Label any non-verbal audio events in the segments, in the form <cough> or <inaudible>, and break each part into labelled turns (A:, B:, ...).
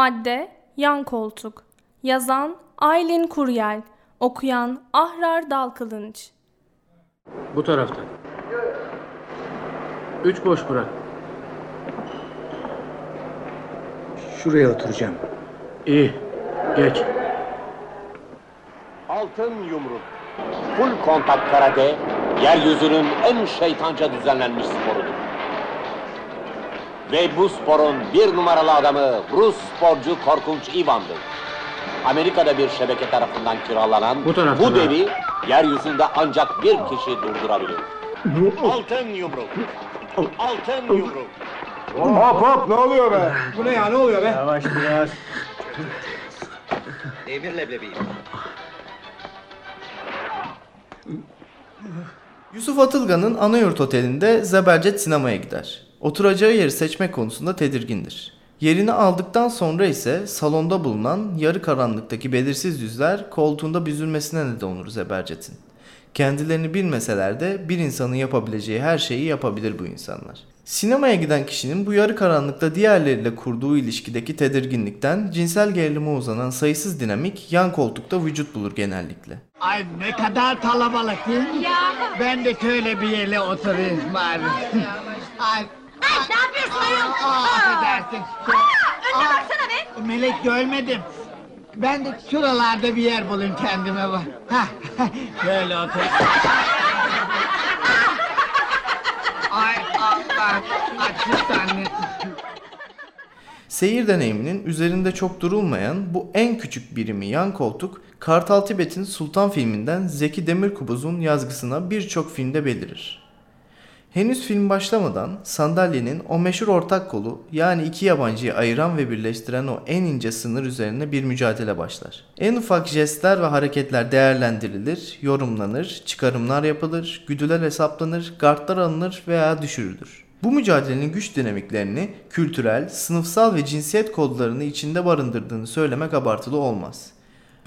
A: Madde Yan Koltuk Yazan Aylin Kuryel Okuyan Ahrar Dalkılınç
B: Bu taraftan. Üç boş bırak.
C: Şuraya oturacağım.
B: İyi. Geç.
D: Altın yumruk. Full kontak karate, yeryüzünün en şeytanca düzenlenmiş sporudur. Ve bu sporun bir numaralı adamı Rus sporcu Korkunç Ivan'dır. Amerika'da bir şebeke tarafından kiralanan
B: Bu
D: bu devi yeryüzünde ancak bir kişi durdurabilir. Altın yumruk. Altın yumruk.
E: Hop hop ne oluyor be?
C: Bu ne ya ne oluyor be?
B: Yavaş biraz.
D: Devir leblebi.
F: Yusuf Atılgan'ın Anayurt Oteli'nde Zebercet sinemaya gider. Oturacağı yeri seçme konusunda tedirgindir. Yerini aldıktan sonra ise salonda bulunan yarı karanlıktaki belirsiz yüzler koltuğunda büzülmesine neden olur Zebercet'in. Kendilerini bilmeseler de bir insanın yapabileceği her şeyi yapabilir bu insanlar. Sinemaya giden kişinin bu yarı karanlıkta diğerleriyle kurduğu ilişkideki tedirginlikten cinsel gerilime uzanan sayısız dinamik yan koltukta vücut bulur genellikle.
G: Ay ne kadar kalabalık değil mi? Ben de şöyle bir yere oturayım bari. Ay,
H: Ay ne yapıyorsun ayol?
G: aa, affedersin.
H: Önüne baksana be.
G: Melek görmedim. Ben de şuralarda bir yer bulayım kendime bak. Hah, <laughs> Şöyle otur. Ay Allah, açık anne.
F: Seyir deneyiminin üzerinde çok durulmayan bu en küçük birimi yan koltuk Kartal Tibet'in Sultan filminden Zeki Demirkubuz'un yazgısına birçok filmde belirir. Henüz film başlamadan sandalyenin o meşhur ortak kolu yani iki yabancıyı ayıran ve birleştiren o en ince sınır üzerine bir mücadele başlar. En ufak jestler ve hareketler değerlendirilir, yorumlanır, çıkarımlar yapılır, güdüler hesaplanır, gardlar alınır veya düşürülür. Bu mücadelenin güç dinamiklerini kültürel, sınıfsal ve cinsiyet kodlarını içinde barındırdığını söylemek abartılı olmaz.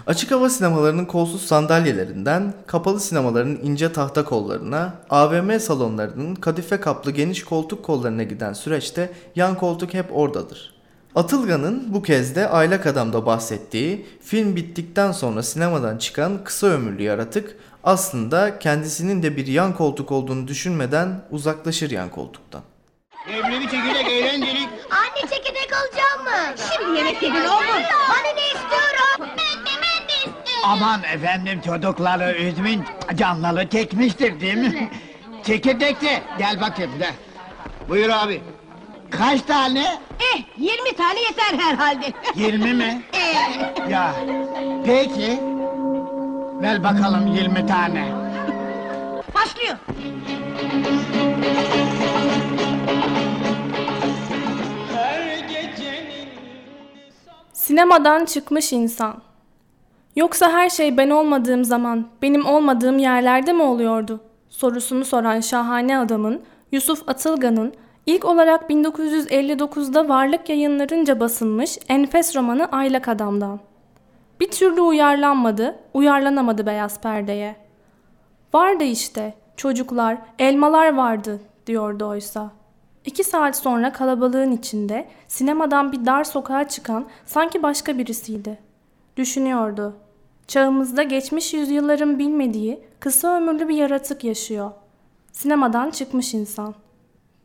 F: Açık hava sinemalarının kolsuz sandalyelerinden, kapalı sinemaların ince tahta kollarına, AVM salonlarının kadife kaplı geniş koltuk kollarına giden süreçte yan koltuk hep oradadır. Atılgan'ın bu kez de Aylak Adam'da bahsettiği film bittikten sonra sinemadan çıkan kısa ömürlü yaratık aslında kendisinin de bir yan koltuk olduğunu düşünmeden uzaklaşır yan koltuktan.
G: Evleri çekirdek eğlenceli.
H: Anne çekirdek alacağım mı? Şimdi yemek yedin oğlum. Anne ne istiyorum?
G: Aman efendim çocukları üzmeyin. Canları çekmiştir değil mi? Çekirdek de gel bakayım gel. Buyur abi. Kaç tane?
H: Eh 20 tane yeter herhalde.
G: 20 mi? <laughs>
H: Eh,
G: Ya peki. Ver bakalım 20 tane.
H: Başlıyor.
A: Sinemadan çıkmış insan Yoksa her şey ben olmadığım zaman benim olmadığım yerlerde mi oluyordu? Sorusunu soran şahane adamın Yusuf Atılgan'ın ilk olarak 1959'da Varlık yayınlarınca basılmış enfes romanı Aylak Adam'dan. Bir türlü uyarlanmadı, uyarlanamadı beyaz perdeye. Vardı işte, çocuklar, elmalar vardı diyordu oysa. İki saat sonra kalabalığın içinde sinemadan bir dar sokağa çıkan sanki başka birisiydi. Düşünüyordu. Çağımızda geçmiş yüzyılların bilmediği kısa ömürlü bir yaratık yaşıyor. Sinemadan çıkmış insan.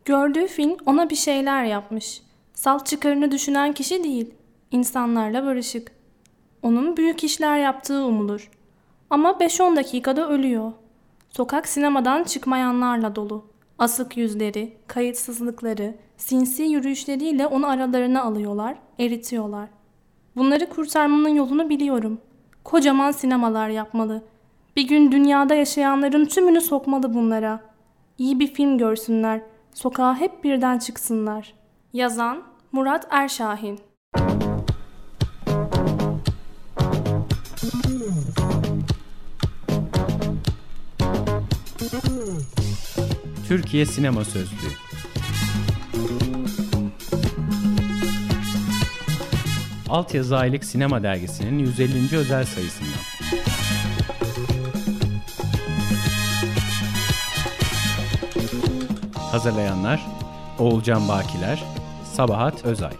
A: Gördüğü film ona bir şeyler yapmış. Salt çıkarını düşünen kişi değil, insanlarla barışık. Onun büyük işler yaptığı umulur. Ama 5-10 dakikada ölüyor. Sokak sinemadan çıkmayanlarla dolu. Asık yüzleri, kayıtsızlıkları, sinsi yürüyüşleriyle onu aralarına alıyorlar, eritiyorlar. Bunları kurtarmanın yolunu biliyorum kocaman sinemalar yapmalı. Bir gün dünyada yaşayanların tümünü sokmalı bunlara. İyi bir film görsünler. Sokağa hep birden çıksınlar. Yazan Murat Erşahin
I: Türkiye Sinema Sözlüğü Altyazı Aylık Sinema Dergisi'nin 150. özel sayısından. Hazırlayanlar Oğulcan Bakiler, Sabahat Özay.